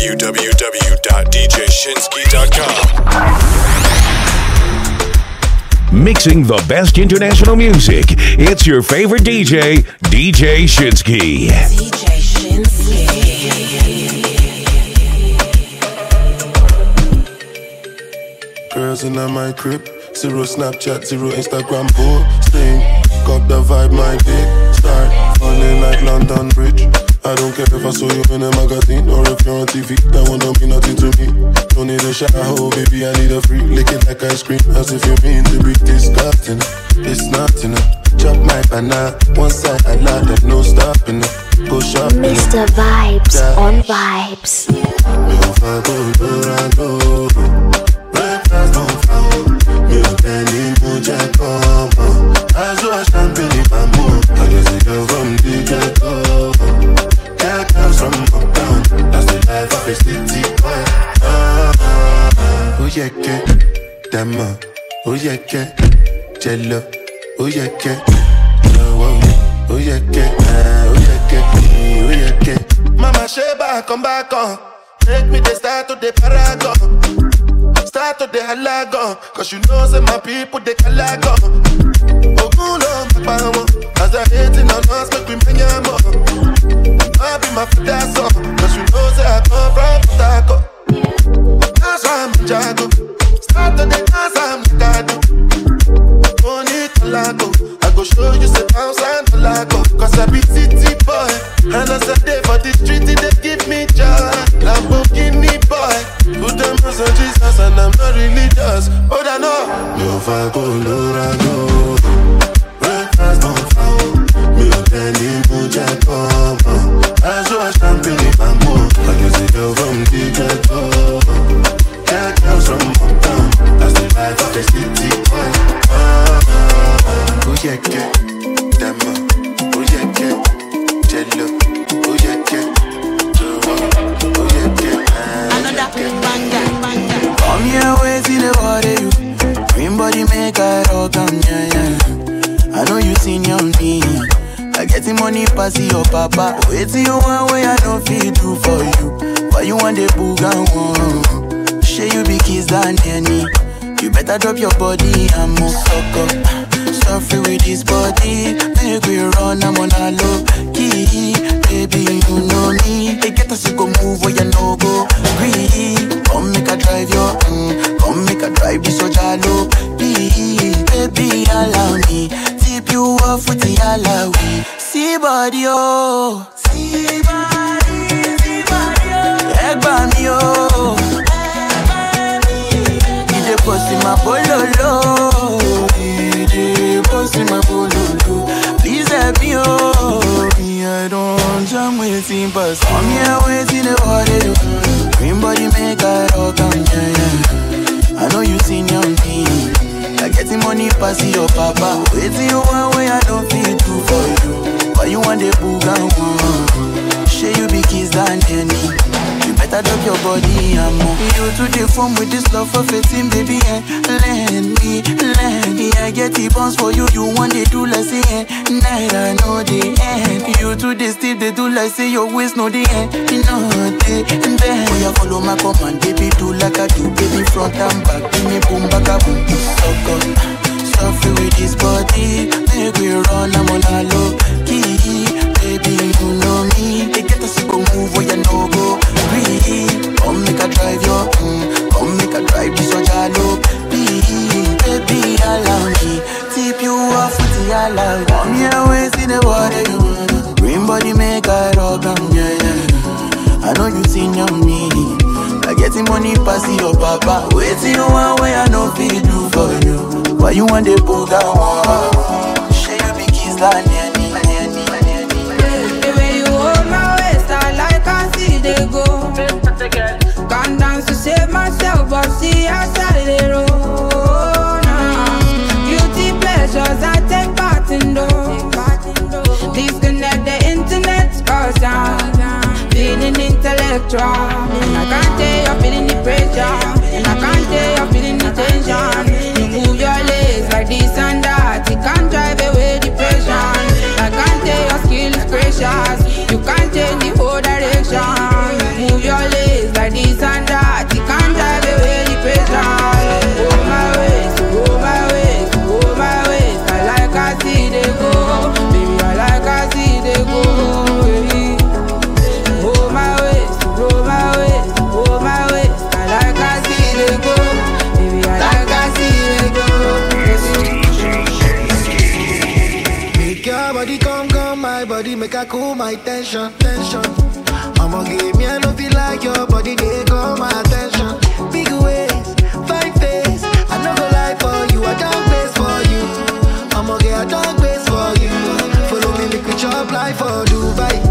www.djshinsky.com. Mixing the best international music. It's your favorite DJ, DJ Shinsky. DJ Shinsky. Girls in my crib, zero Snapchat, zero Instagram posting. Got the vibe, my dick start falling like London Bridge. I don't care if I saw you in a magazine or if you're on TV. That one don't mean nothing to me. Don't need a shower, oh baby, I need a free. Lick it like ice cream, as if you mean to be disgusting. It's not enough. Chop my banana, one side I lie, there's no stopping. Go shopping. Mr. Vibes yeah. on Vibes. Mi ò fẹ́ kó lóra lóru, breakfast don fa o. Mi ò tẹ́lẹ̀ mú jẹ́ kọ́ mọ́. Aṣọ champagne máa mú. I just a girl from the ghetto. From uptown. That's the life of a city boy. Oh, yeah, yeah. Dama. Oh, yeah, yeah. Jello. Oh, yeah, yeah. Oh, oh, yeah, yeah. Oh, yeah, yeah. Oh, yeah, yeah. Mama Sheba, come back on. Make me the start to the paragon. Start to the halagon. Cause you know, say my people, they calagon. Ogulo, my power. As I hating on us, make bring your more. I be my father, son. Cause you know, say I come from Potako. That's why I'm in Jago. Start to the dance, I'm the Gado. Money Talago. I go show you, say, bounce and Talago. Cause I be city boy. And as I day for the street, they give me joy. Lamborghini boy. Put them on Jesus and I'm not religious. But I know. Yo, Fago, Lura, go. Breakfast don't fall. Mi ò tẹ́lẹ̀ mú jẹ́ kọ́mọ. Aṣọ Banger. Come here, you. Green body make I rock am, yeah, yeah. I know you seen your me. I get the money pass. Wait till you I don't feel do for you. Why you want the one? You be kiss than any. You better drop your body and move suck up. Suffer with this body, make we run, I'm on a low make I cool my tension, tension. Mama give me, I no feel like your body, they call my attention. Big ways, fine face, I know go lie for you, I don't face for you. i'm get I don't for you. Follow me, make we chop life for Dubai.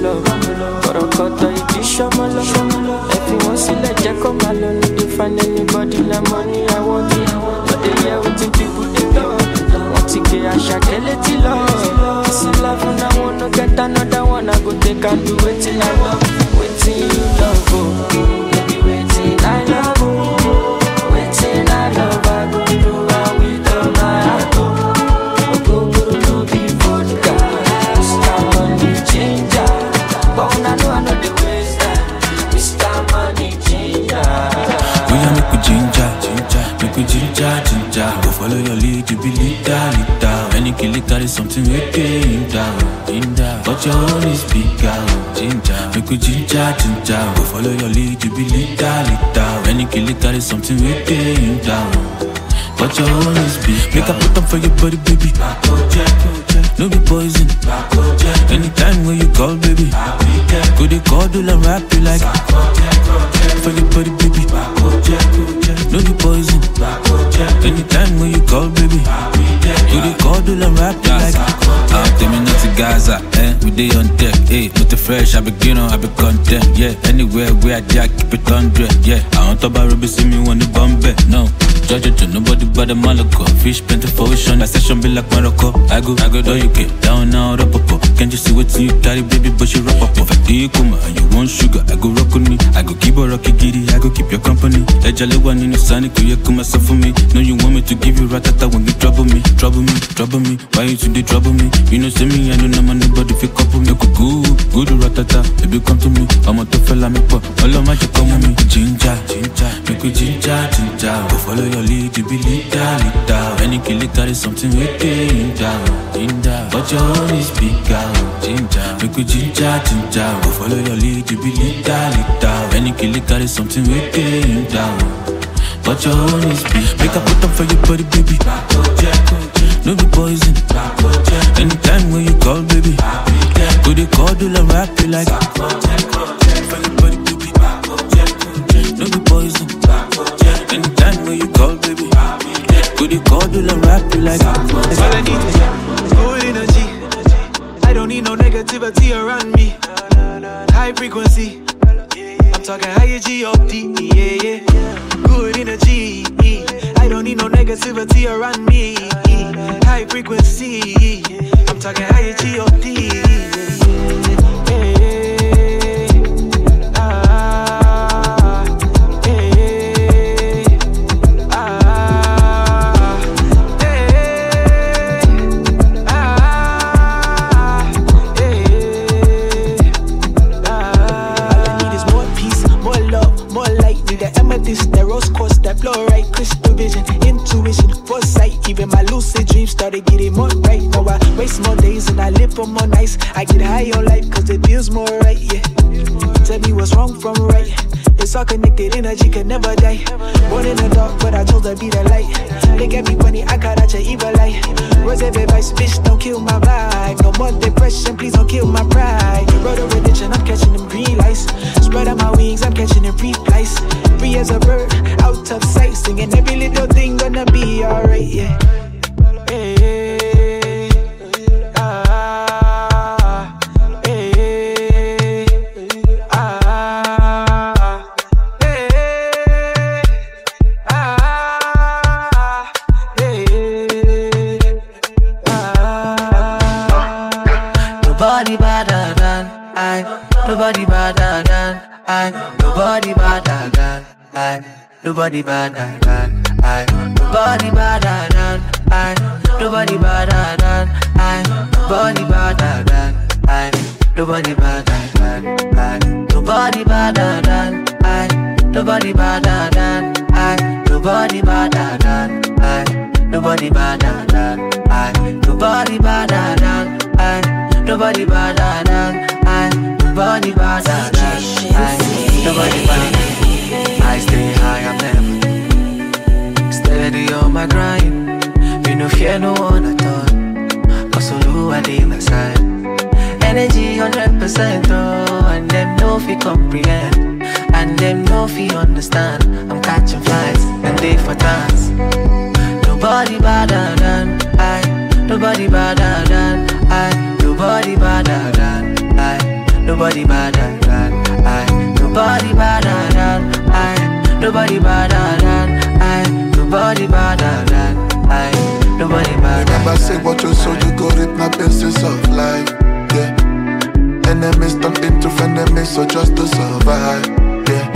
Gbọ́mọ lọ kọ̀rọ̀kọ̀tọ̀ ìdí ṣọ́mọ lọ ẹ fi wọ́n sílẹ̀ jẹ́ kó máa lọ no find anybody na money i want it. No dey hear wetin people dey talk wọ́n ti gbé àṣà tí lọ. sí love una wan no get another one i go take and do wetin i love something we in down, in down. But your own is bigger, oh, ginger. Make we ginger, ginger. Go follow your lead, you be leader, leader. Any kill it carry something we in down. But your own is big. Make I put them for your body, baby. No be poison. Anytime when you call, baby. Go they call, do and rap you like. For your body, baby. No be poison. Anytime when you call, baby. They call, do and rap you like. Tell me not to Gaza, eh? We day on deck, eh? With the fresh, I begin on, I be content, yeah. Anywhere where I jack, keep it hundred, yeah. I want to buy Ruby, see me when the bomb no. Judge to nobody but the Malaco. Fish plenty for ocean, that session be like Morocco. I go, I go, do you get down now, up. Can't you see what you carry, baby, but you rap up. If I do come and you want sugar, I go rock on me. I go keep a rocky giddy, I go keep your company. That jolly one in the sun, could you come myself for me? No, you want me to give you ratata when you trouble me, trouble me, trouble me. Why you today trouble me? You know, see me, I don't know no man, nobody feel couple me. Go good, good ratata, baby, come to me. I'm a tough fella, me pop. All of my you come with me. Ginger, ginger, make we ginger, ginger. Go follow your lead, you be leader, leader. Any kill it carry something with in down, in down. But your own is bigger, ginger. Make we ginger, ginger. Go follow your lead, you be leader, leader. Any kill it carry something with in down. But your own is big. Make I put them for your body, baby. No be poison. Anytime when you call, baby. Go they call, do and rap you like. Go they call, do rap you like. All I need is good energy. I don't need no negativity around me. High frequency. I'm talking higher G-O-D, yeah, yeah. Good energy. I don't need no negativity around me. High frequency. I'm talking higher G-O-D. Ah, my lucid dreams started getting more right. Now I waste more days and I live for more nights. I get high on life cause it feels more right, yeah. Tell me what's wrong from right. It's all connected, energy can never die. Born in the dark, but I chose to be the light. They get me funny, I got out your evil light. Rose of advice, bitch, don't kill my vibe. No more depression, please don't kill my pride. Road of redemption, I'm catching them green lights. Spread out my wings, I'm catching them free flights. Free as a bird, out of sight, singing every little thing gonna be alright, yeah. Nobody better than I. Nobody better than I. Nobody better than I. Nobody better than I. Nobody better than I. Nobody better than I. Nobody better than I. Nobody better than I. Nobody better than I. Nobody better than I. Nobody better than I. Nobody I. my grind. Me no fear no one at all. Cause Olu I dey my side. energy 100%, oh, and them no fi comprehend, and them no fi understand. I'm catching flights and they for dance. Nobody better than I. Nobody better than I. Nobody better than I. Nobody better than I. Nobody better than I. Nobody better than I. Nobody better than I. Nobody better. Remember say what you sow, you go reap my basis of life. Yeah. Enemies turn into frenemies, so just to survive. Yeah.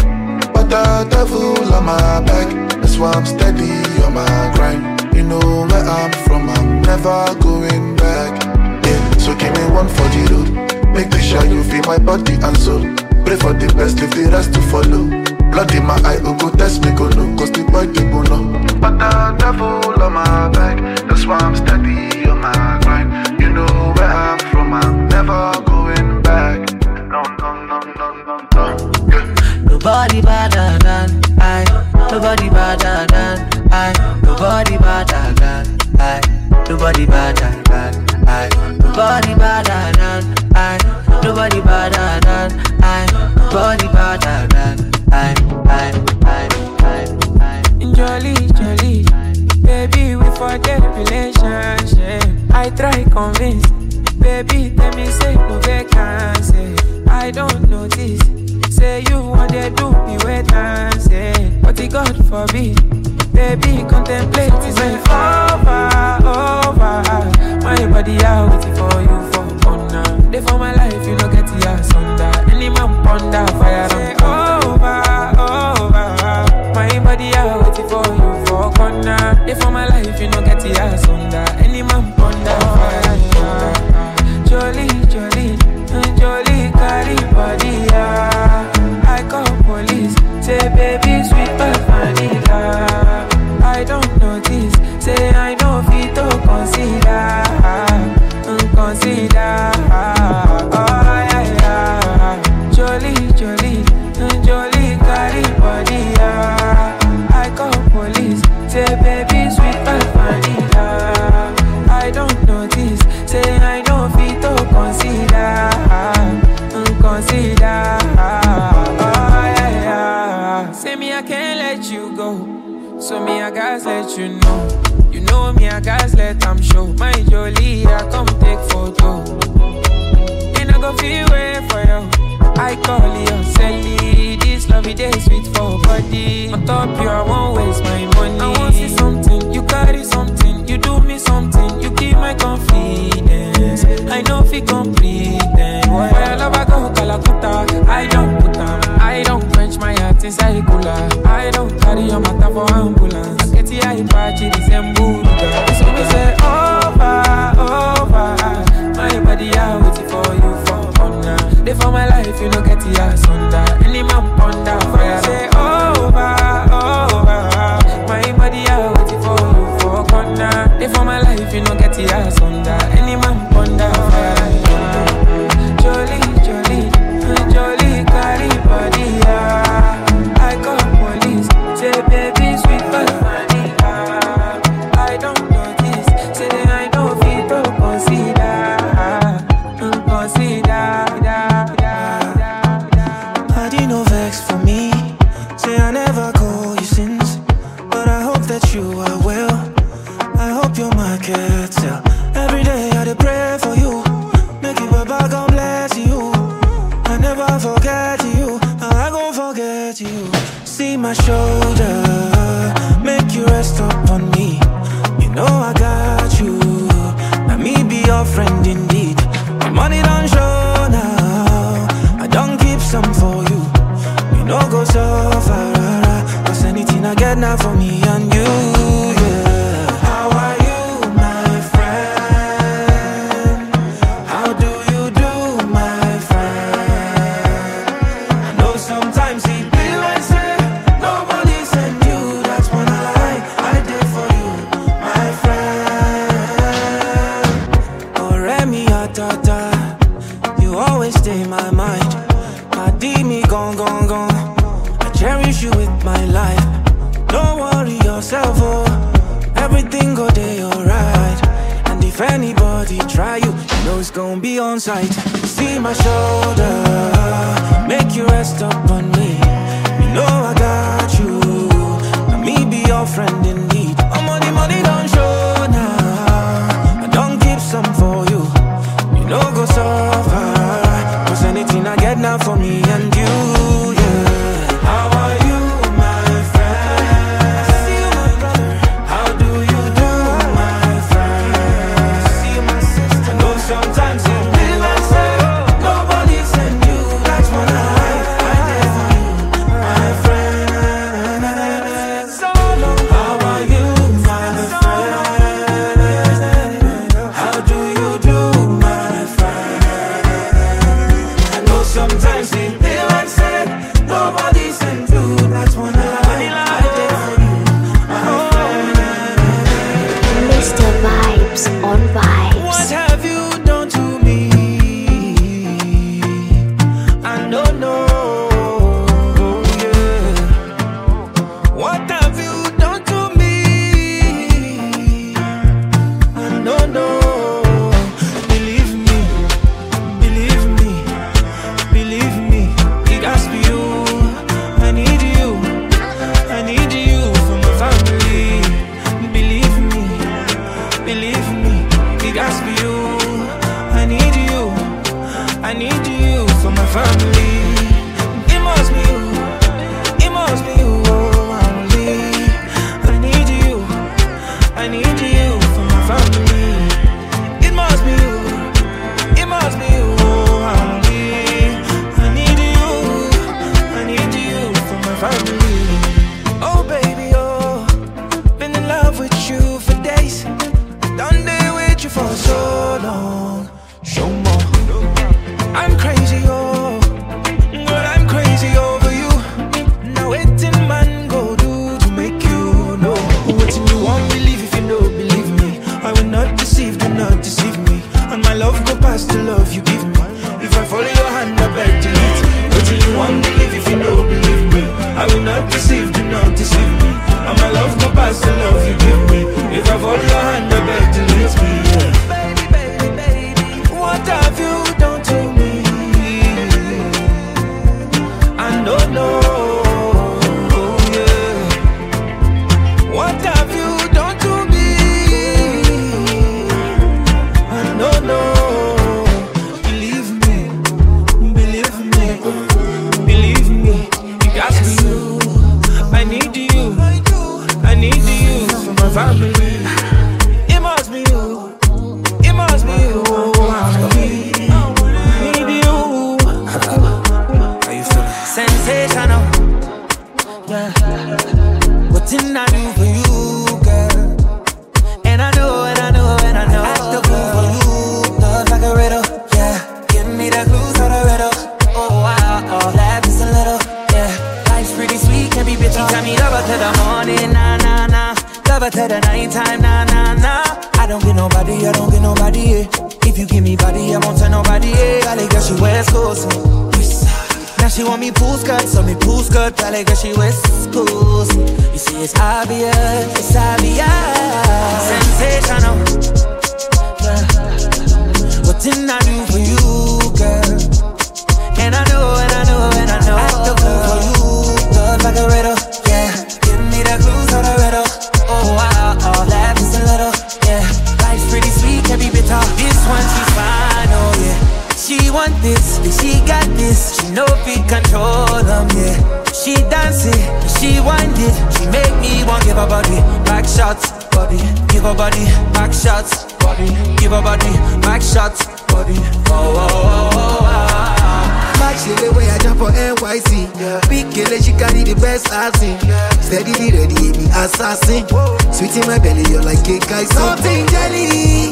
But the devil on my back, that's why I'm steady on my grind. You know where I'm from, I'm never going back. Yeah. So give me one for the road. Make sure you feel my body and soul. Pray for the best, leave the rest to follow. Blood in my eye, oh go test me, go no, cause the boy they go no. But the devil on my back, that's why I'm steady on my grind. You know where I'm from, I'm never going back. No, no, no, no, no, no. Yeah. Nobody better than I. Nobody better than I. Nobody better than I. Nobody better than I. Nobody better than I. Nobody better than I. Nobody better than I. I. I. relationship. I try convince, baby, tell me say no vacancy. I don't notice, say you want to do me wait and say, but the God forbid, baby, contemplate is say over, over. My body out waiting for you for honor. Day for my life, you know get the ass under. Any man ponder fire Day for my life, you know get the ass under. Any man I call you Sally. This lovey day sweet for body. On top you I won't waste my money. I want see something. You carry something. You do me something. You keep my confidence. I know if you complete them. I love I go Calacuta. I don't put them. I don't quench my heart inside cooler. I don't carry your matter for ambulance. I get the eye patch, it is embuda. So me say Day for my life, you know get the ass under. Any man ponder fire. Say over, over. My body I waiting for you for corner. Day for my life, you know get the ass under. sassy. Sweet in my belly, you're like cake, guy. something jelly.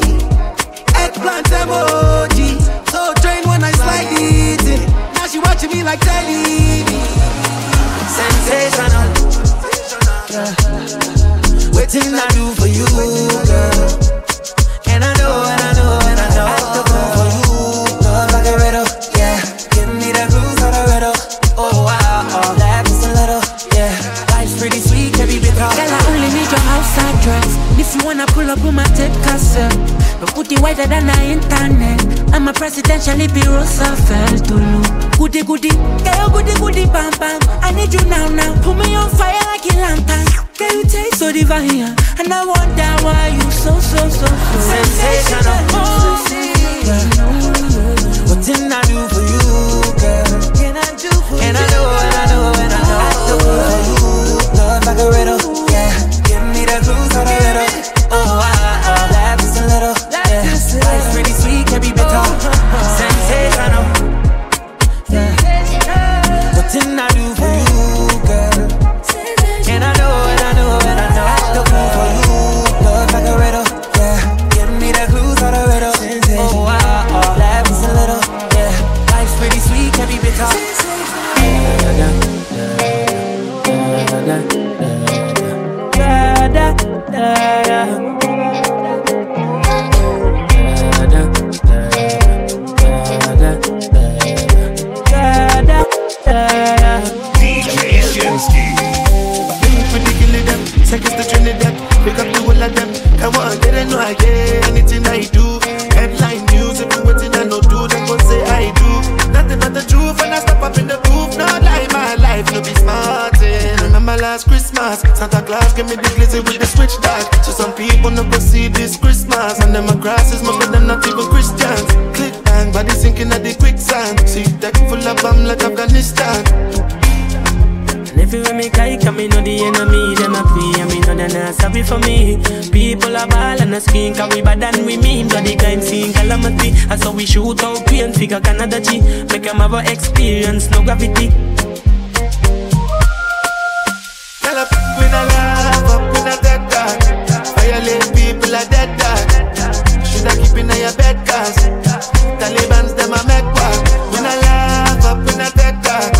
Last Christmas, Santa Claus gave me the glizzy with the switch dog. So some people go see this Christmas. And them grasses, more than not even Christians. Click bang, body sinking at the quicksand. See deck full of bomb like Afghanistan. And everywhere me guy come, me know the enemy, them a play, and me know they not sorry for me. People are ball and a screen, cause we bad than we mean. Bloody crime scene, calamity. And so we shoot out pain, figure Canada G. Make them have a experience, no gravity. People are dead dog. Should I keep in your bed cause Taliban's them a make walk. When I laugh, up when I dead dog.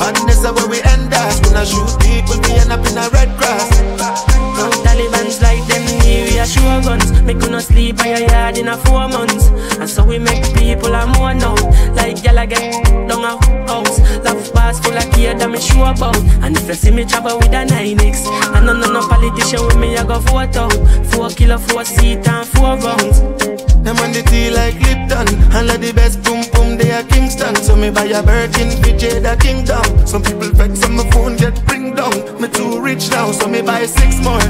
Madness is where we end up. When I shoot people, we end up in a are sure guns. Make you no sleep by your yard in a four months. And so we make people a more now. Like y'all get down a house. Love bars full of care that me sure about. And if you see me travel with a 9X, I know no no politician with me, I go vote out. Four kilo, four seat and four rounds. Them on the tea like Lipton And like the best boom boom they are Kingston So me buy a Birkin for Jada Kingdom Some people vex on my phone get bring down Me too rich now so me buy six more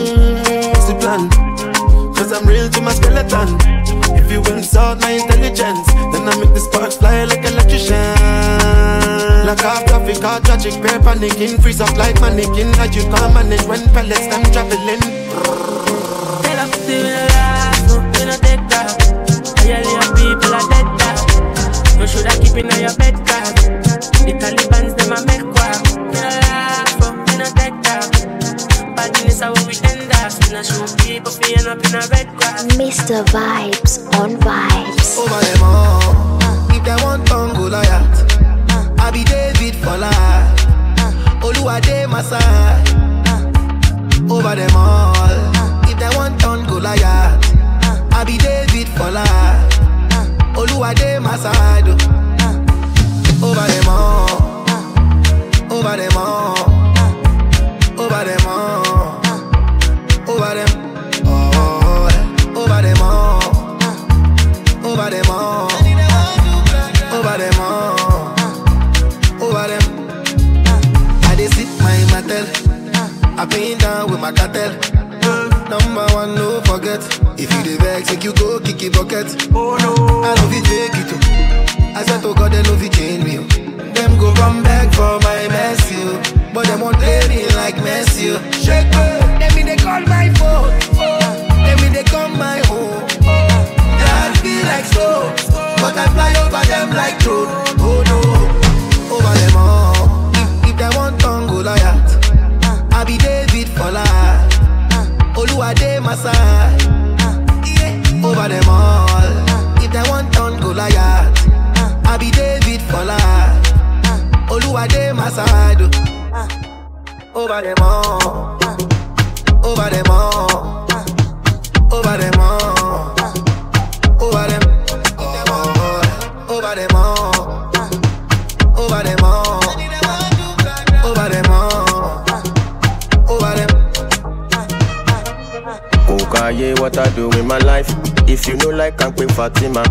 what's plan? Cause I'm real to my skeleton If you insult my intelligence Then I make the sparks fly like electrician Like off traffic, all tragic, pair panicking Freeze up like mannequin How you can't manage when pellets them traveling Tell us to we no take that. All your people are dead that. You shoulda keep in your bed card. The Taliban's them a we end up. We no shoot people fi end up in a red grass. Mr. Vibes on Vibes. Oh, Over them all. If they want tongue, go Goliath. I be David for life. Oluwade my side. Over them all. If they want tongue, Goliath. I be David for life. Oluwade my side. Over them all. Over them all. Over them all. Cartel. Number one, no forget. If you dey vex, make you go kick it bucket. Oh no, I know fit fake it. oh. I swear to oh God, they know fit change me. oh. Them go come back for my mess, you. Oh. But them won't play me like Messi. oh. Shake me, them me they call my phone. Them me they come my home. That feel like slow, but I fly over them like drone. My side. Ah, over them all. Ah, if they want tongue, Goliath. Ah, I be David for life. Oluwade my side. Over them all. Over them all. Over them all. What I do in my life. If you know like I'm Queen Fatima.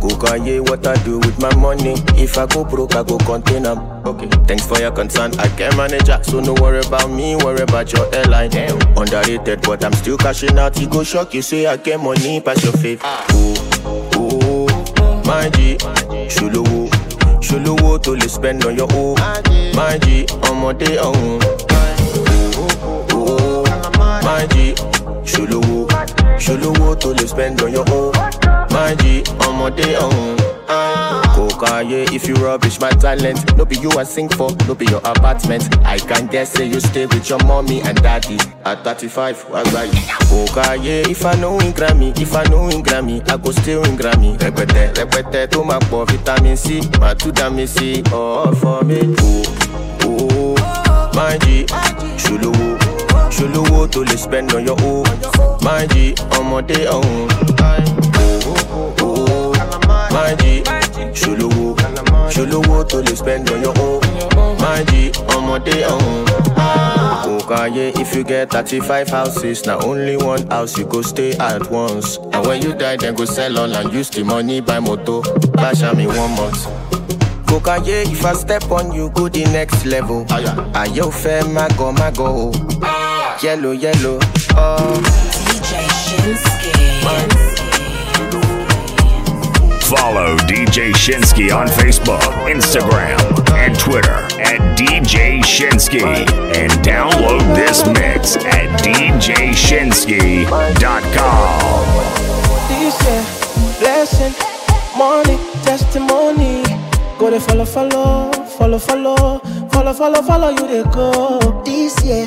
go uh, Kokaye, what I do with my money? If I go broke, I go contain them. Okay, thanks for your concern. I can manage so no worry about me, worry about your airline. Damn. Underrated, but I'm still cashing out. You go shock, you say I get money, pass your faith. Oh, oh, my G, ṣolówó tó lè spend on your own. My G, ọmọdé ọ̀hún. Oh, oh, my G, ṣolówó, ṣolówó tó lè spend on your own. My ọmọdé ọ̀hún. If you rubbish my talent, no be you I sing for, no be your apartment. I can guess say you stay with your mommy and daddy at 35. Wagba Kokaye, if I know in Grammy, if I know in Grammy, I go still in Grammy. Rẹpẹtẹ, rẹpẹtẹ tó máa pọ̀ vitamin C, máa tún dá mi sí, all for me. Oh, oh, my G, ṣolówó, ṣolówó tó lè spend on your own. My G, ọmọdé ọ̀hún. My G, ṣolówó, ṣolówó tó lè spend on your own. My G, ọmọdé ọ̀hún. Kokaye, if you get 35 houses, na only one house you go stay at once. And when you die, then go sell all and use the money buy motor. Bash in one month. Kokaye, if I step on you, go the next level. Ayo fẹ́ mago mago. Yellow, yellow, oh. DJ Shinski. Follow DJ Shinski on Facebook, Instagram, and Twitter at DJ Shinski. And download this mix at DJShinski.com. This year, blessing, money, testimony. Go to follow, follow, follow, follow, follow, follow, follow you they go. This year,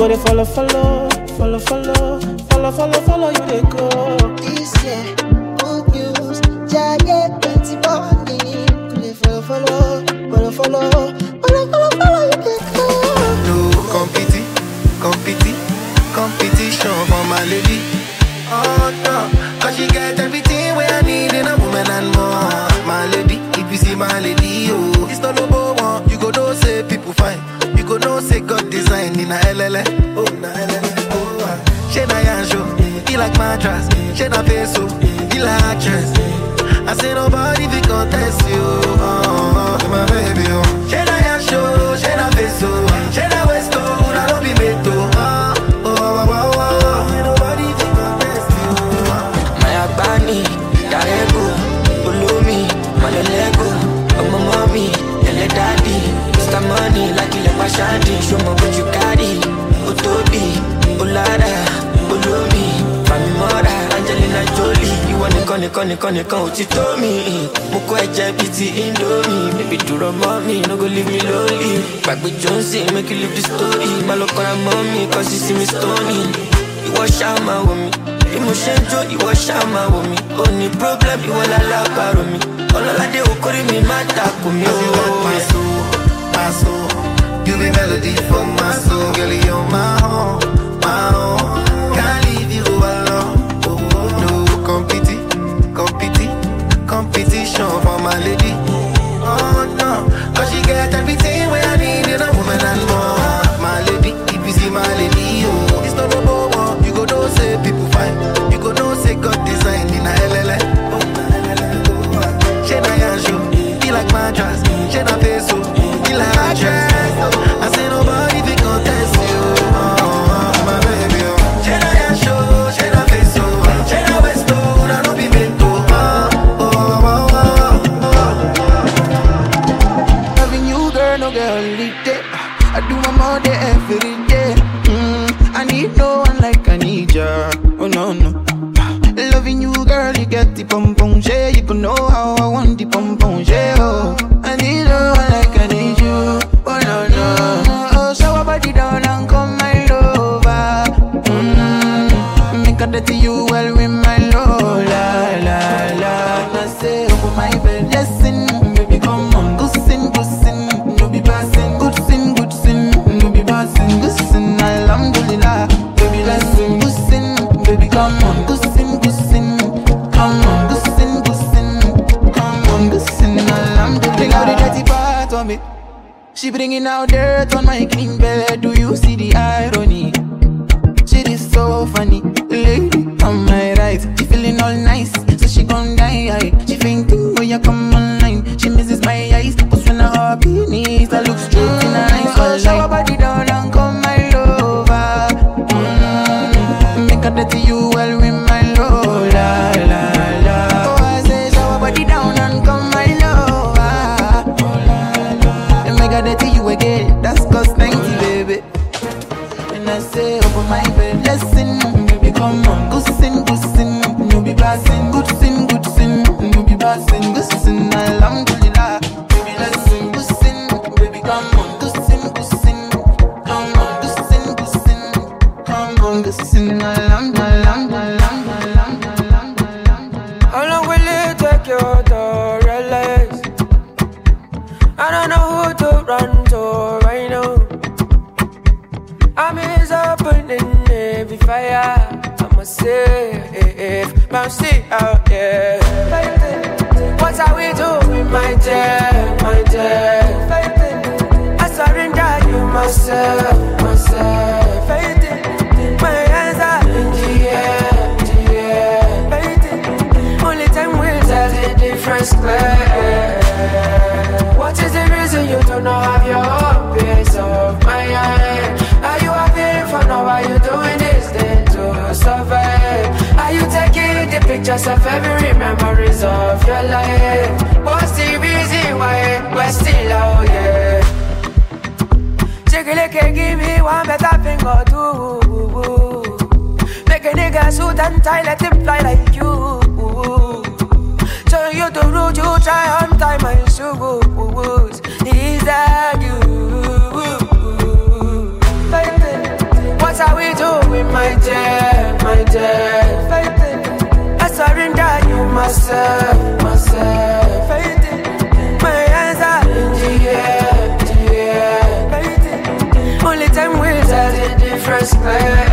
Go they follow, follow, follow, follow, follow, follow, follow you they go. This year, good news, giant plenty balling. Go they follow, follow, follow, follow, follow, follow, follow you they go. No competi, competi, competition for my lady. Oh no, cause she get everything where I need in a woman and more. mattress. She na face so the actress. I say nobody be contest you. Oh, oh, my baby. Oh. She na ya show, she na face so, she na west oh, na no be meto. Oh, oh, oh, oh, oh. oh. Nobody be contest you. My abani, ya ego, follow my lego, oh my mommy, your daddy, Mr. Money, like you like my shanty, show me what you carry, oh Toby, oh nìkan nìkan nìkan mi. Mo kọ́ ẹ̀jẹ̀ bíi ti Indomie, bébí dúró mọ́ mi, no go leave me. Gbàgbé Johnson, make you leave the story, má mọ́ mi, kọ́ sí sí mi stony. Ìwọ ṣáà wò mí bí mo ṣe ń jó ìwọ ṣáà wò mí ó ní problem ìwọ lálábàárò mi ọlọ́ládé okòrí mi má takò mí want my soul, my soul. You be melody for my soul, girl. You're my own. Pictures of every memories of your life? What's the reason why we're still out here? Chickily can give me one better thing or two. Make a nigga suit and tie, let him fly like you. Turn you to road, you try on time my shoes. Is that you? What are we doing, my dear, my dear? Myself, myself. My hands are in the air, the air. Only time will tell the difference clear.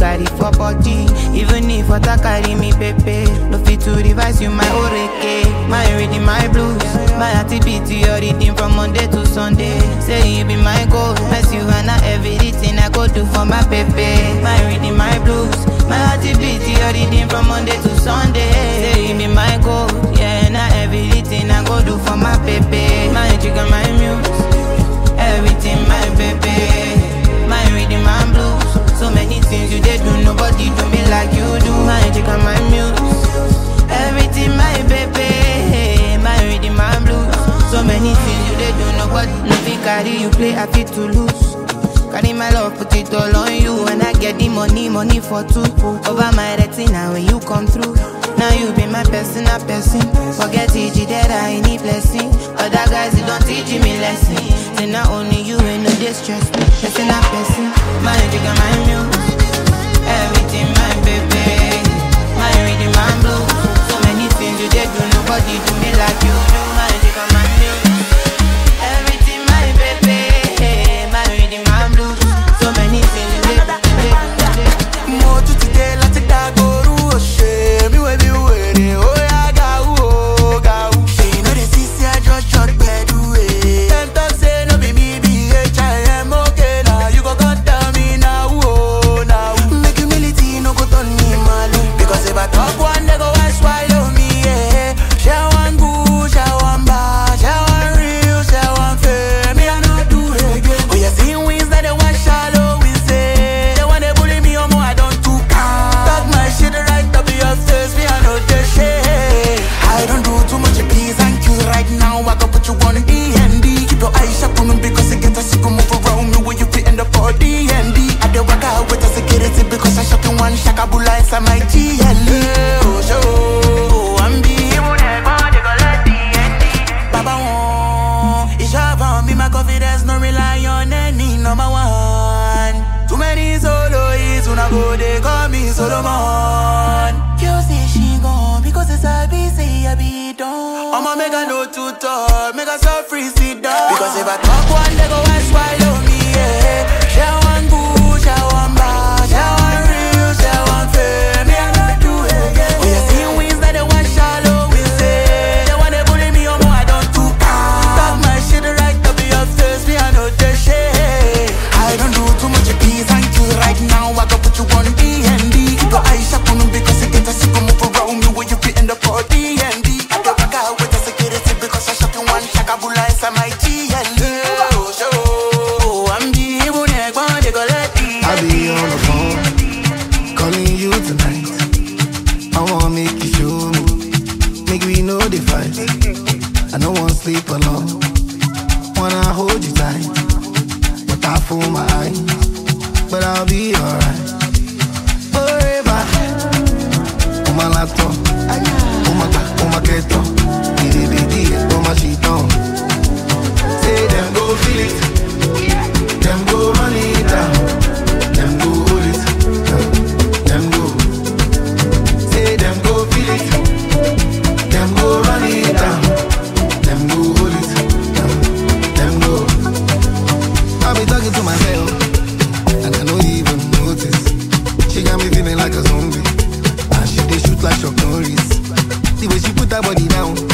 Carry for body, even if I carry me, baby. No fit to revise you my oreke, my reading, my blues, my activity, your reading from Monday to Sunday. Say you be my goal, mess you and I everything I go do for my baby. My reading, my blues, my activity, your reading from Monday to Sunday. Say you be my goal, yeah, not everything I go do for my baby. My jigger, my muse, everything, my baby. So many things you did do, nobody do me like you do. My jigger, my muse, everything, my baby. My reading, my blues. So many things you did do, nobody no fit carry you play, I fit to lose. Carry my love, put it all on you. And I get the money, money for two. Over my retina when you come through. Now you be my personal person. Forget it, that I need blessing. Other guys, they don't teach me lesson. Say not only you ain't no distress. Person not person. My jigger, my muse. Everything, my baby. My reading, my blue. So many things you did do, nobody do me like you do. My jigger, my body down,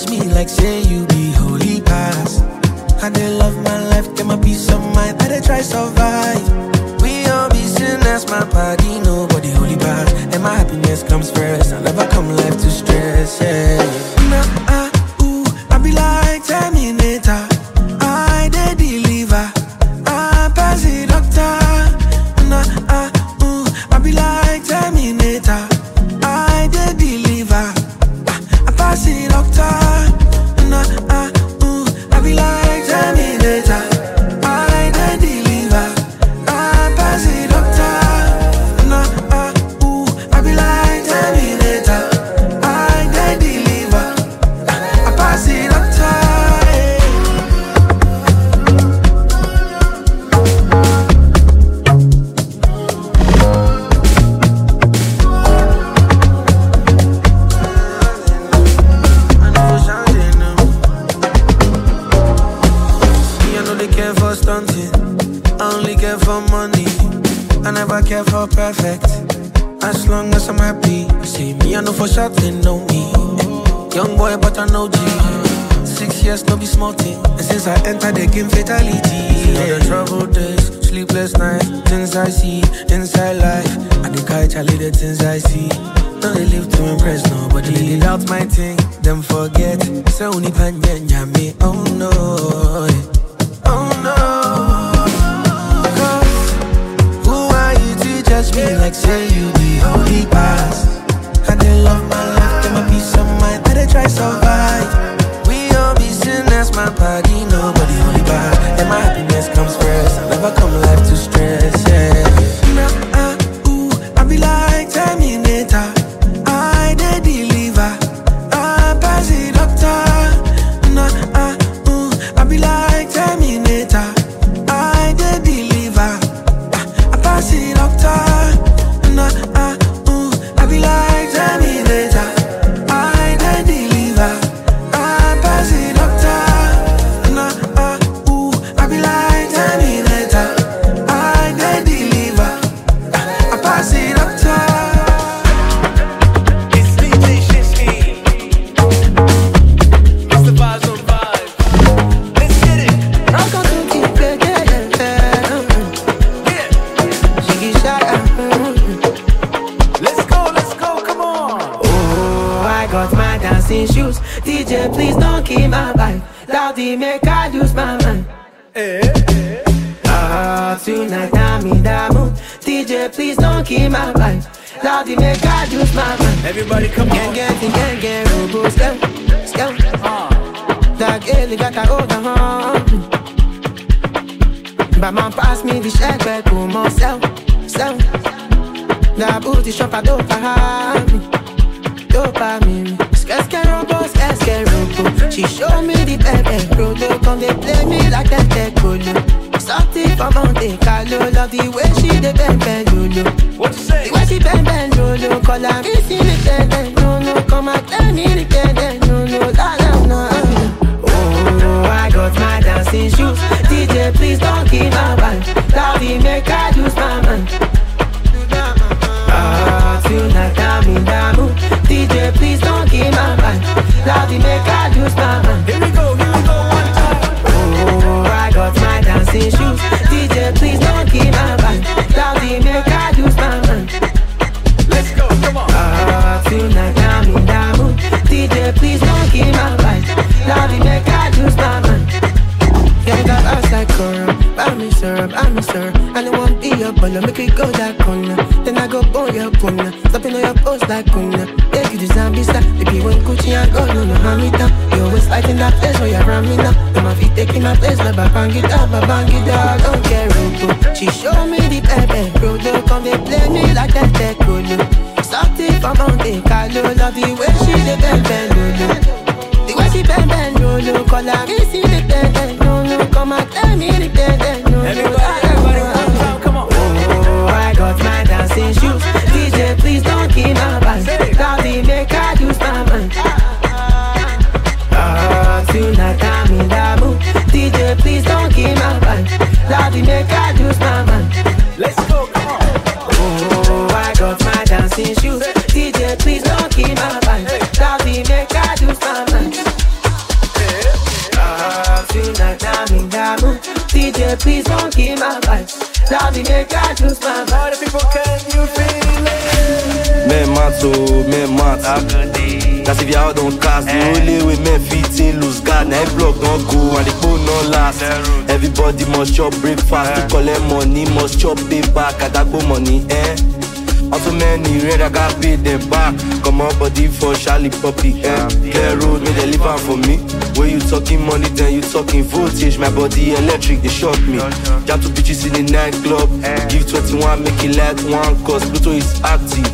touch me like say you be holy pass. I dey love my life, get my peace of mind. that I try survive. We all be sinners, my body nobody holy pass, and my happiness comes first. DJ, please don't keep my vibe. Loudy make I lose my mind. Eh, eh, eh. Ah, tonight I'm in the mood. DJ, please don't keep my vibe. Loudy make I lose my mind. Everybody come gang, on. Gang, gang, gang, gang, robo, scam, scam Dag Eli got a But man, pass me the check back to sell, sell. Na booty shop a dopa hmm. me do Dopa me. Skeskero boy robo, skell, skell, robo. She show me the pepe, rodo. Come they play me like that tech polo. Something from Monte Carlo, love the way she bend bend lolo. What you say? The way she bend lolo, call her see the no no. Come and tell me the no no. La la la. Oh, I got my dancing shoes. DJ, please don't keep my vibe. Loudy make I lose my mind. Loudy make I lose my mind. Here we go, here we go, one time. Oh, I got my dancing shoes. DJ, please don't keep my vibe. Loudy make I lose my mind. Let's go, come on. Ah, tonight I'm in the mood. DJ, please don't keep my vibe. Loudy make I lose my mind. Get that ass like Cora, buy me syrup, buy me syrup. Your bullet, make it go that corner. Then I go on your corner, stopping on your post like corner. Take you the zombie style, baby when Gucci and gold, no no hand me down. You always like in that place where you around me now. Then my feet taking my place, like bang it up, bang it up, don't care ropo. She show me the pepe, rodo, come they play me like that tech. Something from Monte Carlo, love the way she dey bend bend oh, lolo. The way she bend bend oh, lolo, call her me see the bend bend no no. Come and tell me the bend bend no Make mind. Let's go, come on. Oh, I got my dancing shoes. DJ, please don't keep my DJ, please don't keep my vibe. me, make I lose my mind. All the people, can you feel it? Men mat oh, men mat That's if you out on cast. The only way men fit in lose guard. Now every block don't go and the phone no last. Everybody must chop breakfast. To collect money must chop paper Kadagbo money eh Also many red I got pay them back. Come on body for Charlie Poppy eh? Clear road make they live am for me. When you talking money then you talking voltage My body electric they shock me. Jam to bitches in the nightclub. Give 21 make it like one Cause Pluto is active.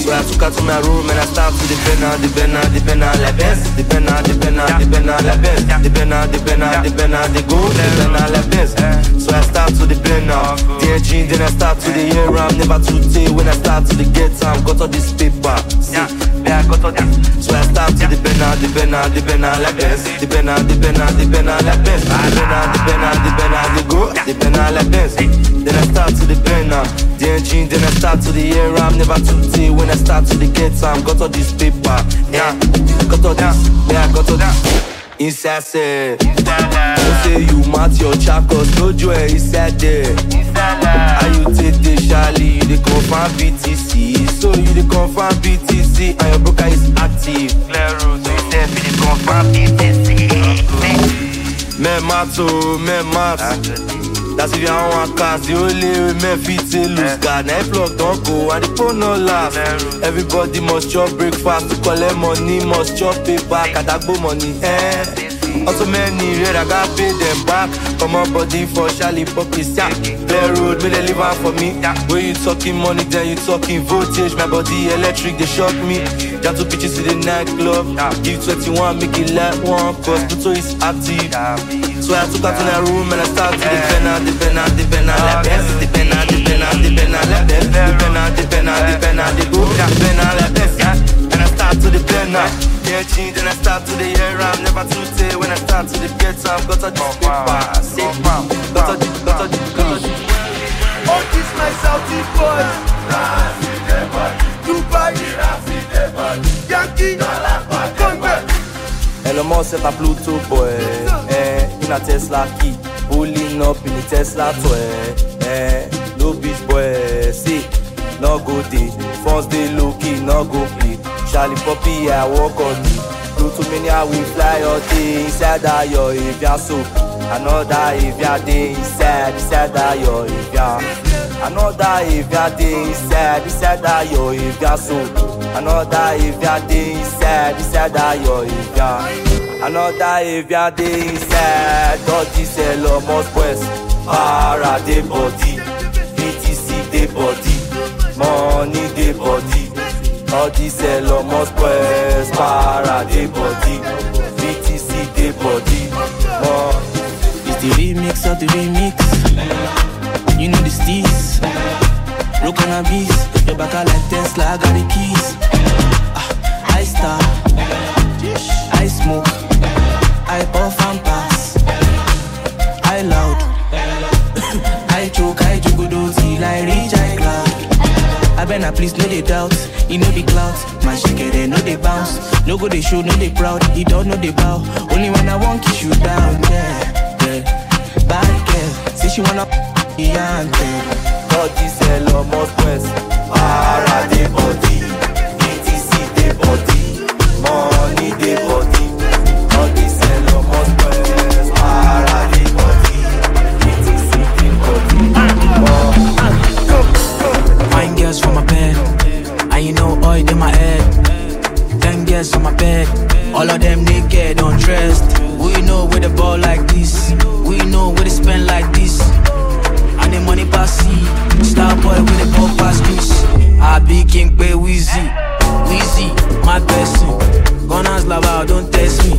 So I took her to my room and I start to depend on, depend on, depend on like Benz Depend on, depend on, depend on like Benz Depend on, depend on, depend on, they go. Depend on like Benz So I start to depend on DNG, then I start to the year I'm never too day when I start to the get time Got all this paper, see? Yeah, I got all this. So I start to depend on, depend on, depend on like Benz Depend on, depend on, depend on like Benz Depend on, depend on, depend on, they go. Depend on like Benz Then I start to the depend on DNG, then I start to the year I'm never too day when I start to the get time Got all this paper, yeah. Got all this, yeah, got all this Inside say Don't say you mat your chakos No joy inside there How you take the Charlie? You the confirm BTC So you the confirm BTC And your broker is active. Clear road, so you say you the confirm BTC Men mat oh, men mat That's if you want cast The only men fit to lose God. Now block don't go and the phone no last. Everybody must chop breakfast To collect money must chop paper Kadagbo money. Eh Also many red I got pay them back. Come on body for Charlie Puppies yeah. Clear road, may they live out for me. Yeah. When you talking money then you talking voltage. My body electric they shock me. Jam two bitches in the nightclub. Give 21 make it like one. Cause Pluto is active. So I took her to the room and I start to depend on, depend on, depend on like Benz Depend on, depend on, depend on like Benz Depend on, depend on, depend on Depend on yeah. To depend on Yeah, change then I start to the year I'm never too tay when I start to the get time Got all this paper, see Got all this, got all this, got all this Oh, this my Saudi boy. Dubai. Yankee. Congress. Elon set a Pluto boy eh, In a Tesla key. Pulling up in the Tesla toy eh, No beach boy. See, no go day. First day low no go play Charlie Poppy, I walk on me Pluto many I will fly all day Inside that your if so Another Avia day inside, inside that your Avia. Another Avia day inside, inside that your Avia so. Another Avia day inside, inside that your Avia. Another Avia day inside, Dodgy sell almost west. Para de body, BTC de body, money de body. All this sell almost west. Para de body, de body, money. It's the remix of the remix. You know the steez. Roll cannabis. Your back like Tesla, I got the keys. Ah, I star. I smoke. I puff and pass. I loud. I choke, I I I better please no they doubt. You know the clout, my shake it, no they bounce. No go they show, no they proud. He don't know they bow. Only when I want kiss you down, yeah, yeah. Bad girl, say she wanna yeah, Dodgy sell almost west. Para de body, On my bed, all of them naked, undressed. We know where the ball like this, we know where they spend like this. And the money pass see, star boy with the ball pass this. I be king pay Weezy, Weezy, my person. Gunners love out, don't test me.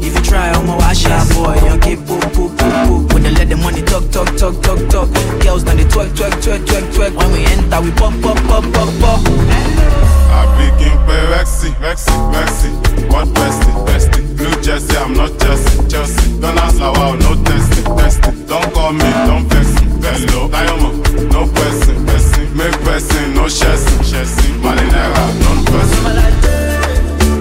If you try, I'm a wash out boy. Young kid, poop, poop, poop, poop. When they let the money talk, talk, talk, talk, talk. Girls, now they twerk, twerk, twerk, twerk, twerk. When we enter, we pop, pop, pop, pop, pop. Àbíkí ń pé Rexy, Rexy, Rexy, what bestie, bestie. Blue Jersey, I'm not Chelsea, Chelsea. Gunners làwa ò no testing, testing. Don't call me, don't vex me, hello. Diamond, no person, person. Make person, no chasing, chasing. Malinera, non person.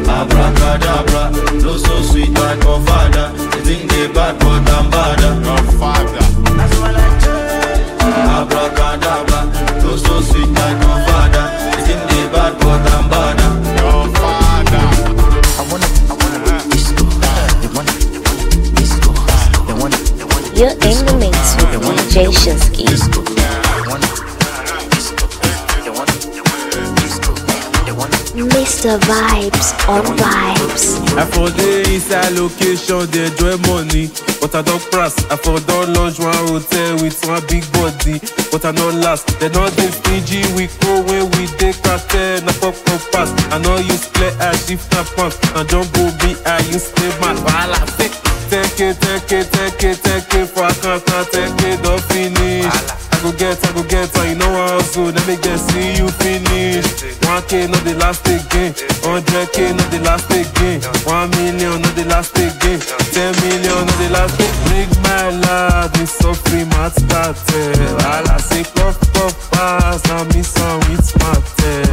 Abracadabra, no so sweet like my father. They think they bad, but I'm badder. Your father. Abracadabra, no so sweet like my father. They think they bad, but I'm badder. Your father. You're in the mix with DJ Shinski. Mr. Vibes on Vibes. I for the inside location, they enjoy money. But I don't press. I for don't launch one hotel with one big body. But I not last. They not dey stingy. We go when we dey cartel. Na pop pop pass. I know you play I shift pants. Na jumbo be I you stay mad. Wahala fake. 10k, 10k, 10k, 10k for account now 10k don't finish. I go get, I go get, you know how so let me get see you finish. 1k not the last again, 100k not the last again, 1 million not the last again, 10 million not the last again. Bring my lad, we suffering mat started. I say, puff, puff, pass, and me some with smarted.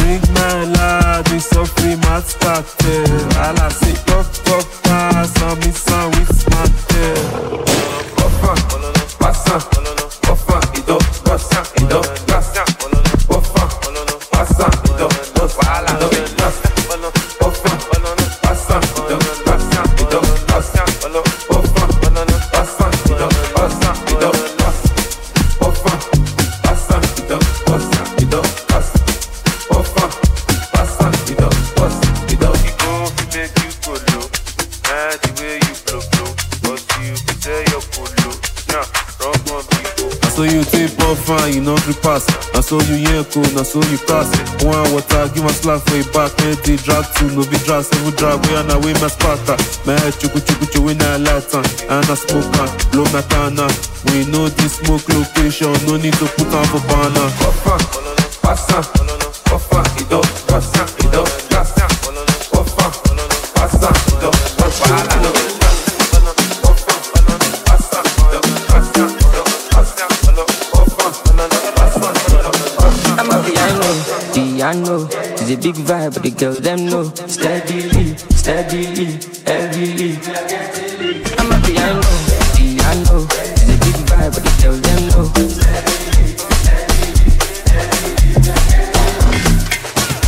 Bring my lad, we suffering mat started. I say, puff, puff, pass, and me some with smarted. Passa, passa, e do, passa, e so you take off and you no gree pass. Na so you yanko, na so you pass. One water, give a slap for your back. Head the drag two, no be drag seven drag. We and away my sparta. My head chuku chuku chuku when I light on. And I smoke on, blow my canna. We know this smoke location, no need to put on for banner. Passa, passa, passa, e do, passa. Passa, It's a big vibe, but the girls them know. Steadily, steadily, heavily. I'm a piano, piano. It's a big vibe, but the girls them know.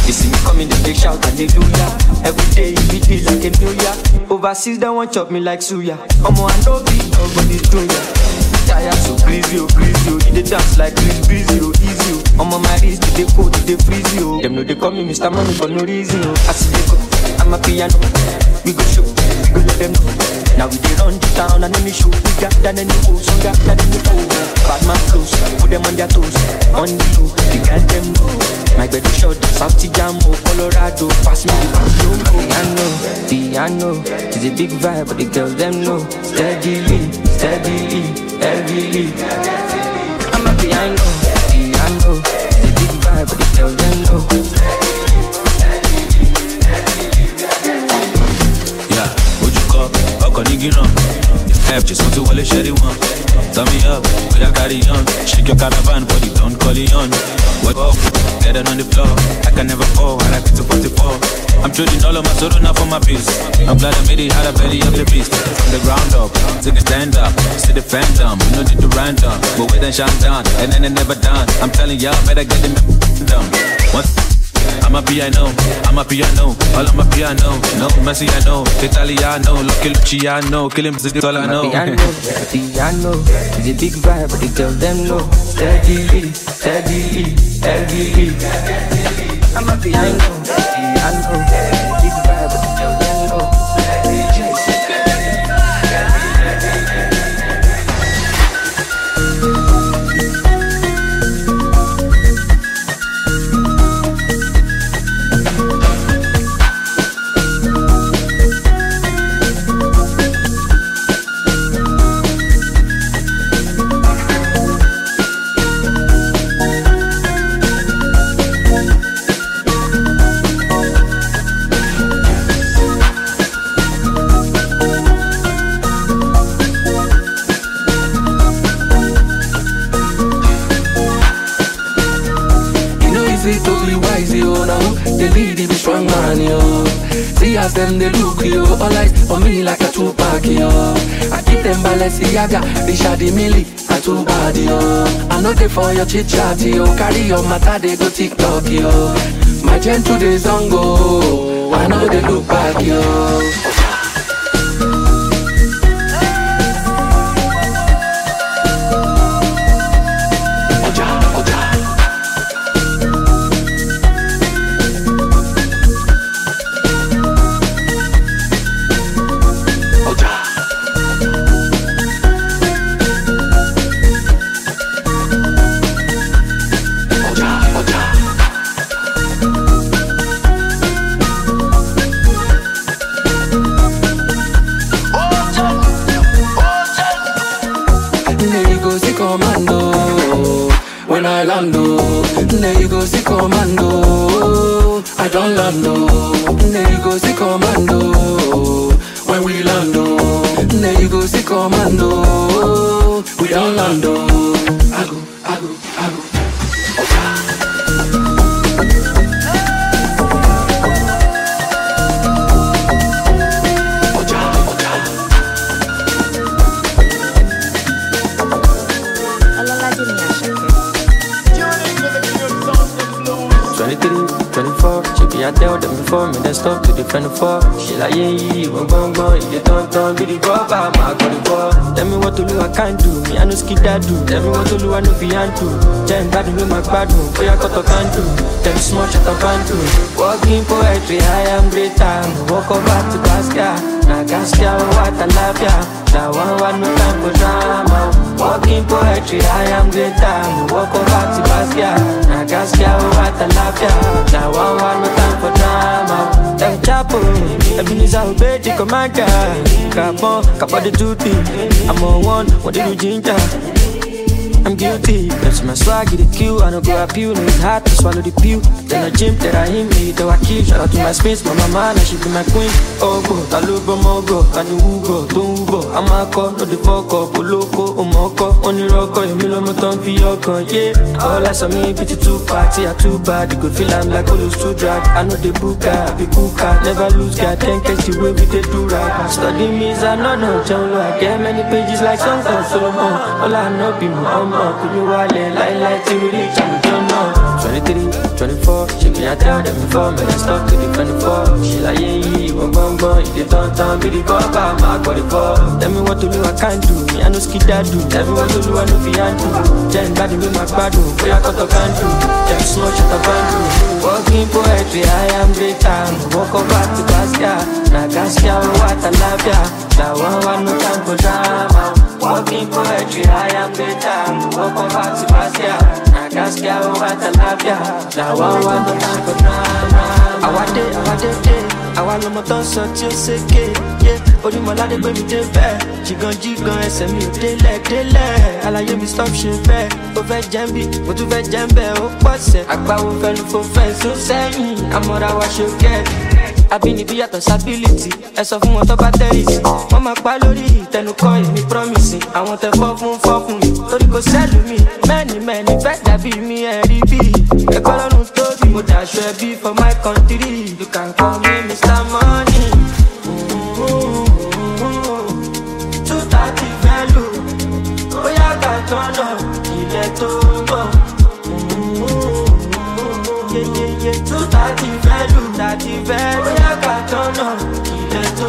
You see me coming, the big shout hallelujah. Every day beat me like a new year. overseas, they want chop me like suya. Omo, I know be nobody's junior. Tire so greasy, oh, greasy, oh. You dey dance like Chris Breezy, oh, easy, oh. on my wrist, they cold, they freeze, oh. Them know they call me Mr. Money for no reason. I see they go, I'm a piano. We go show, we go them know. Now we dey run the town and any show. We got than any fool, stronger than any fool. Bad man close, put them on their toes. On the low, the girl them know. My bed is short, South Jammo, oh, Colorado, pass me the logo. Oh, piano, piano, it's a big vibe, but the girls them know. Steadily, steadily, heavily. Caravan body don call it on. What? Oh, up get on the floor. I can never fall i like to forty four i'm trading all of my sorrow now for my peace i'm glad i made it had a belly of the beast. From the ground up to the stand up. See the phantom you know the random. But wait and shine down and then it never done. I'm telling y'all better get them. Done once I'm a piano, I'm a piano, all on my piano. No Messi, I know, Italiano, Lucky Luciano, kill him, this is all I know. Piano, piano, it's a big vibe, but the girls them know. Steadily, steadily, heavily. I'm a piano, piano, big vibe, but the girls them them they look, yo All eyes. On me like a Tupac, yo. I keep them Balenciaga, Shadi Milli And too bad, yo. I know they for your chit-chat, yo. Carry your matter, they go TikTok, yo. My gentle on go I know they look back, yo oh. there you go, see commando. We don't land, oh. I go, I go, I go. I tell them before me, then stop to defend the fall. She like, yeah, yeah, one gone gone, you don't turn, be the rubber, my got the ball. Tell me what to do, I can't do, me, I know skid that do. Tell me what to do, I know fian do. Then bad with my bad do, boy, I got to can do. Tell me small shit I can do. Walking poetry, I am greater. Walk over to Gaskia, now Gaskia, what I love ya. Now one, one, no time for drama. Walking poetry, I am greater. Walk over to Gaskia, now Gaskia, what I love ya. Now one, one, no time for drama. Them chapo, Ebenezer obey the commander. Capon, capa the duty. I'm on one, what did you ginger? I'm guilty. That's my swag, the queue. I don't go appeal. No, it's hard to swallow the pill. Then I gym that I hit me, though I kill. Shout out to my space, my mama, now she be my queen. Oh, go, I love her, mogo. I know who go, don't go. I'm a call, no the fuck up. Oloko, omoko, only rocko. You know, I'm a fi yoko, yeah. All I saw me, pity too party, I too bad. You could feel I'm like all too drag. I know the booker, I be cooker. Never lose, God, can't catch the way we they do right. Study me, I know, no, John I get many pages like songs of Solomon. All I know be my own. Could you now. 23, 24. She be a tell them before, man, I stop to the 24. She like, yeah, yeah, one bum bum, you the turn turn, be the cover, my body for. Tell me what to do, I can't do. Me, I know skid that do. Tell me what to do, I know fi handle. Jen body with my badu, boy, I cut a can do. Them small shut up and do. Walking poetry, I am greater. Walk over to Gaskia, na Gaskia, what I love ya. That one, one, no time for drama. Walking poetry, I am better. Walk over to Gaskia, na Gaskia, what I. That one, one, no time for drama. Àwádé, àwádé dé, àwa lọmọ tó ń sọ tí ó ṣèké. Yé, orímọ̀ládé gbé mi dé bẹ́ẹ̀. Jìgàn jìgàn ẹsẹ̀ mi ò délẹ̀ délẹ̀. Àlàyé mi stop ṣe bẹ́ẹ̀. Ó fẹ́ jẹ́ ń bì, mo tún fẹ́ jẹ́ ń bẹ̀, ó pọ̀ sẹ̀. Àgbáwo fẹnu fo fẹ́ǹsì ó sẹ́yìn. Àmọ́ra wa ṣe kẹ́ẹ̀dì àbínibí yàtọ̀ sábìlìtì ẹ sọ fún wọn tó bá tẹ́rìsì wọ́n máa pa lórí ìtẹnukọ́ èmi promise. Àwọn tẹ fọ́ fún fọ́ fún mi. Torí kò sẹ́lù mi mẹ́ni mẹ́ni fẹ́ dàbí mi ẹ̀ rí bí. Ẹ̀kọ́ lọ́run tóbi mo dàṣọ ẹbí for my country. You can call me mr money. two thirty fẹ́ lù. Bóyá ká tọ́nà ilẹ̀ tó ń bọ̀. Thirty fẹ́ lù thirty fẹ́ lù. Bóyá ká tọ́nà ilẹ̀ tó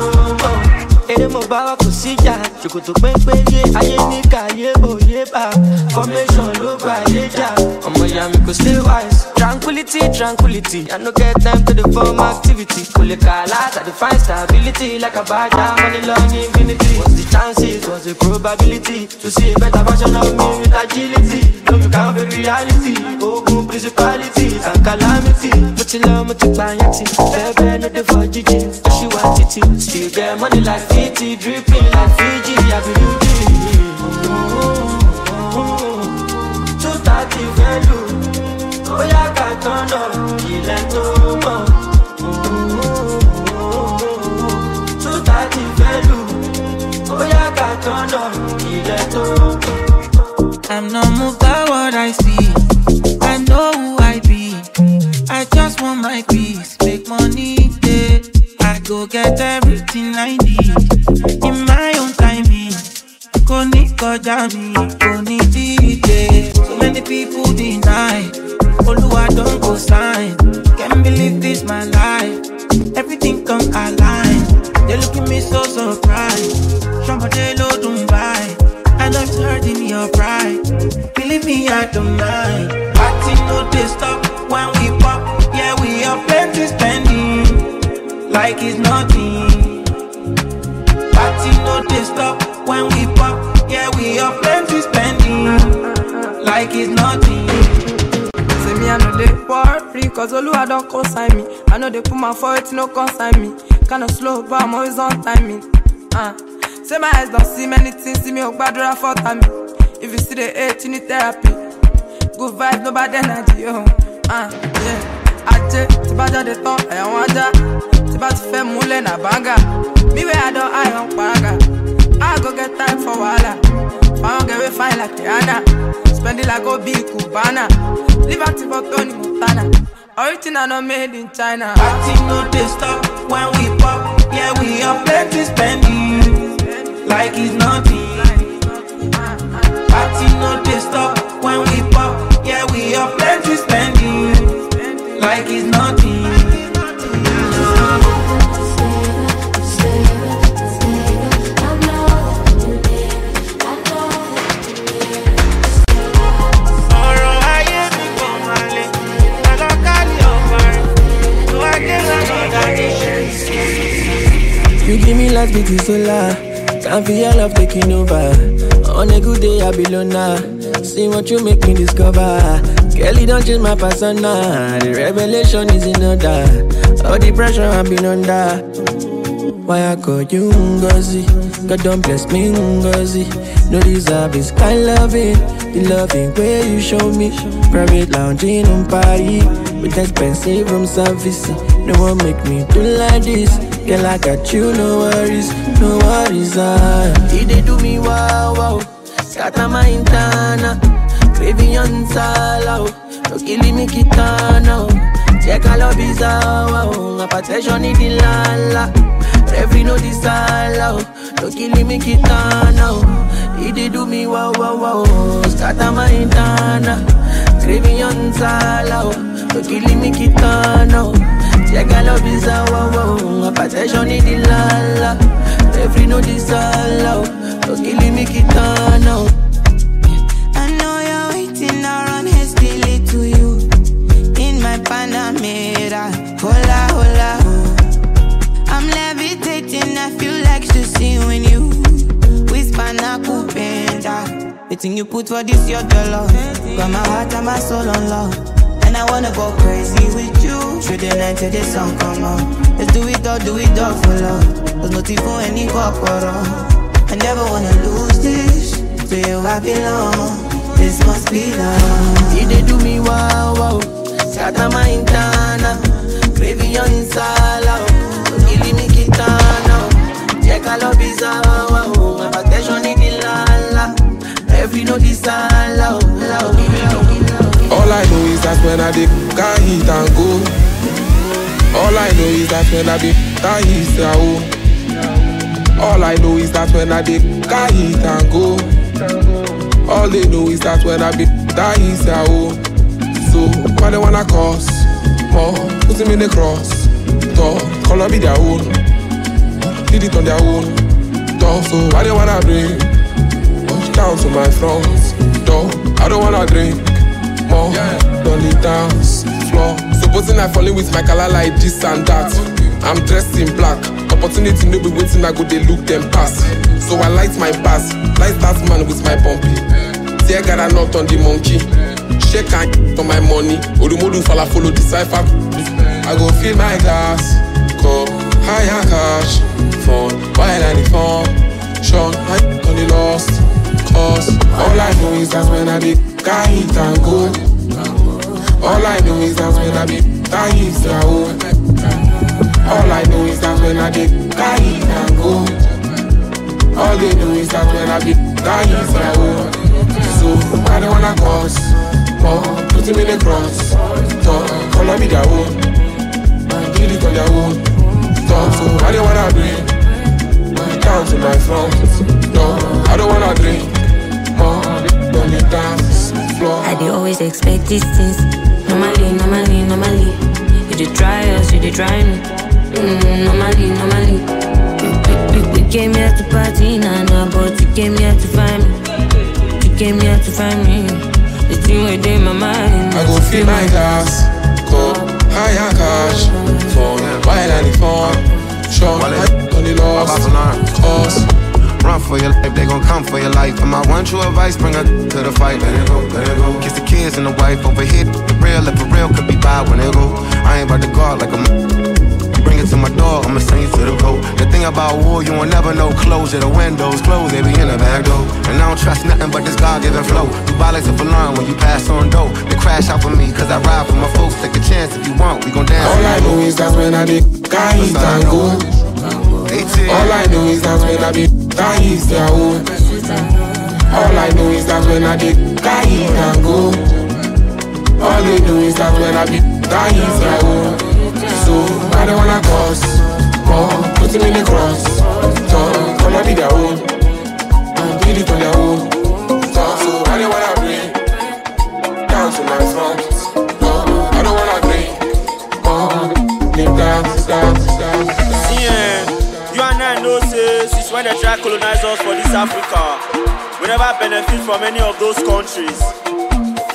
eré mo bá wa kò síjà ṣòkòtò pépé yé ayé ní kàyé òye bá. Formation ló gba ayé jà. Ọmọ ìyá mi kò stay wise. tranquility tranquility. I no get time to dey form activity. Kò lè kà láti i dey find stability. Like a bàjá money long infinity. what's the chances? What's the probability? To see a better version of me with agility. No you can't be reality. Ogun principalities and calamity. mo ti lọ mo ti pààyàn tí bẹ́ẹ̀ bẹ́ẹ̀ no dey for jíjí oṣìwà títí. Still get money like fifty dripping like fiji I'm not moved by what I see. I know who I be. I just want my peace, make money. Yeah. I go get everything kọjá mi, kò ní díje. So many people deny. Olúwa don go sign. Can't believe this my life. Everything come align. They look at me so surprised. Somebody low don't. I know it's hurting your pride. Believe me, I don't mind. Party no they stop when we pop. Yeah, we are plenty spending like it's nothing. Party no they stop when we pop. Like it's nothing. Say me, I know they worry, cause Oluwa don't consign me. I know they put my foot, no consign me. Kinda slow, but I'm always on timing. Uh. Say my eyes don't see many things, see me, Ogbadura for time. If you see the hate, you need therapy. Good vibes, no bad energy, yo. Uh, yeah. Ajé, tí bá jáde tán, ẹ̀yàn wọn ajá. Tí bá ti fẹ́ múlẹ̀ nà báńgà. Me where I don't eye on paraga. I go get time for wahala. Found get we fine like Rihanna. Spend it like Obi Cubana. Live active for Tony Montana. Original not made in China. Party no they stop when we pop. Yeah, we are plenty spending like it's nothing. Party no they stop when we pop. Yeah, we are plenty spending like it's nothing. Life with the solar. Time for your love taking over. On a good day, I be loner. See what you make me discover. Kelly don't change my persona. The revelation is in order. All the pressure I've been under. Why I call you Ngozi? God don't bless me Ngozi. No deserve this kind loving. The loving way you show me. Private lounging on party. With expensive room service. No one make me do like this. Girl, I got you, no worries, no worries. Ah, he they do me wow wow. Scatter my intana. Craving on sala. No killing me kitana. Check all of his wow. Hypertension in the lala. Every no disala. No killing me kitana. He they do me wow wow wow. Scatter my intana. Craving on oh. No killing me kitana, Check I love is a wow, wow. Hypertension in the lala. Every no disala. No killing me kitana, oh. I know you're waiting around hastily to you in my Panamera. Hola, hola, oh. I'm levitating. I feel like to see when you whisper na kupenda. Thing you put for this your dollar. Got my heart and my soul on love. I wanna go crazy with you. Through the night till the sun come out. Let's do it all, do it all for love. There's nothing for any corporal. I never wanna lose this. To you I belong. This must be love. He dey do me wow wow. Scatter my internal. Gravy on insala. Oh. No killing me kitana. Oh. Check I love is a wow wow. Hypertension in the lala. Every no disala. oh, la, oh, oh. All I know is that when I dey can hit and go. All I know is that when I be can hit say oh. All I know is that when I dey can hit and go. All they know is that when I be that hit say oh. So why they wanna cause more? Put him in the cross. Talk, color be their own. Did it on their own. Talk, so why they wanna bring down to my front door? I don't wanna drink more the dance floor. Supposing I fall in with my color like this and that. I'm dressed in black. Opportunity no be waiting, I go they look them pass. So I light my bass, light that man with my bumpy. Tear got a knot on the monkey. Shake and on my money. Odumodu fala follow the cipher. I go fill my glass, go higher cash, phone, while I phone. Sean, I lost cause. All I know is that when I be can hit and go. All I know is that when I be can hit and go. All I know is that when I be can hit and go. All they know is that when I be can hit and go. So I don't wanna cause more. Put him in the cross. Talk, color be their own. Did it on their own. Talk, so I don't wanna bring down to my front. No, I don't wanna drink more on the dance floor. I dey always expect these things. Normally, normally, normally. You dey try us, you dey try me. Mm, normally, normally. We, we, we, we came here to party, nah, nah, but you came here to find me. You came here to find me. The thing within my mind. I go fill my glass, go higher cash, phone, while I the phone. Sean, I on the lost cause. Run for your life, they gon' come for your life. And my one true advice, bring her to the fight. Let it go, let it go. Kiss the kids and the wife over here. The real, if for real, could be bad when it go. I ain't about to guard like a bring it to my door, I'ma send you to the coat. The thing about war, you won't never know. Closure, the windows closed, they be in the back door. And I don't trust nothing but this God given flow. You buy like for learn when you pass on dough. They crash out for me, cause I ride for my folks. Take a chance if you want, we gon' dance. All I know is that when I be. All I know is that when I be can hit their own. All I know is that when I be can hit and go. All they know is that when I be can hit their own. So I don't wanna cause more. Put him in the cross. Talk, color be their own. When they try colonize us for this Africa, we never benefit from any of those countries.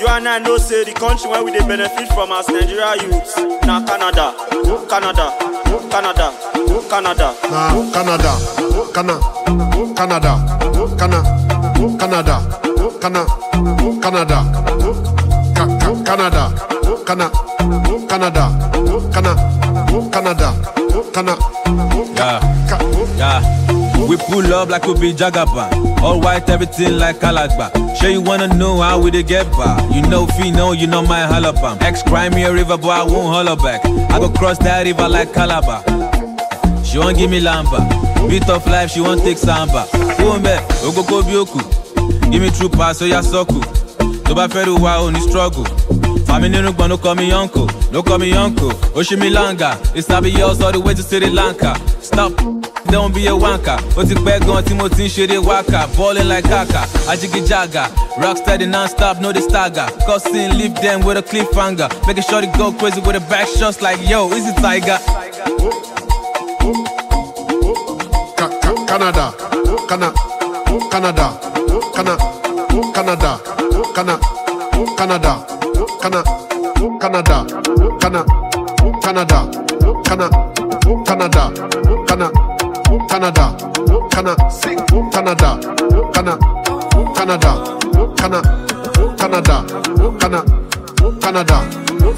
You and I know, say, the country where we they benefit from as Nigeria youths, now Canada, Canada, Canada, Canada. Nah, Canada, Cana, Canada, Cana, Canada, Cana, Canada, Ca- Ca- Canada, Cana, Canada, Cana, Canada, Cana. We pull up like we be Jagaban. All white, everything like Kalagba. Sure you wanna know how we dey get by. You know Fino, you know my halabam. Ex crime me a river, but I won't holler back. I go cross that river like Calabar. She won't give me lamba. Beat of life, she won't take samba. Kumbe, ogoko bioku. Give me true pass, so ya soku. Tó bá fẹ́ rí wa ní struggle. Fàmí nínú call me uncle, no call me uncle. Oṣù mi langa, it's not be yours all the way to Sri Lanka. Stop, don't be a wanker ó ti pẹ́ on tí mo ti ń wákà balling like kaka ajigijaga rocksteady non-stop no the stagger cussing leave them with a cliffhanger. Making sure they go crazy with the back shots like yo easy tiger. Ka -ka Canada, Canada, Canada, Canada, Canada, Canada, Canada, Canada, Canada, Canada, Canada, Canada, Canada. Canada, Canada, Canada, Canada, Canada, Canada, Canada, Canada, Canada, Canada,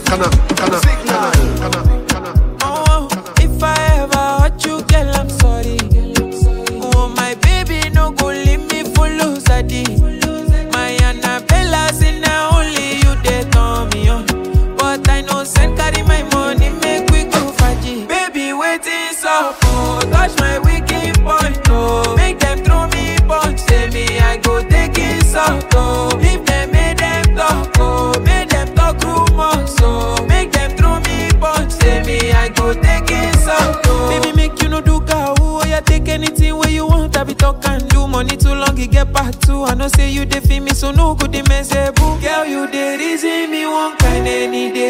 Canada, Canada, Canada. So long, you get part two. I know say you dey feel me, so no good, the mess, oh. Girl, you dey reason me one kind any day.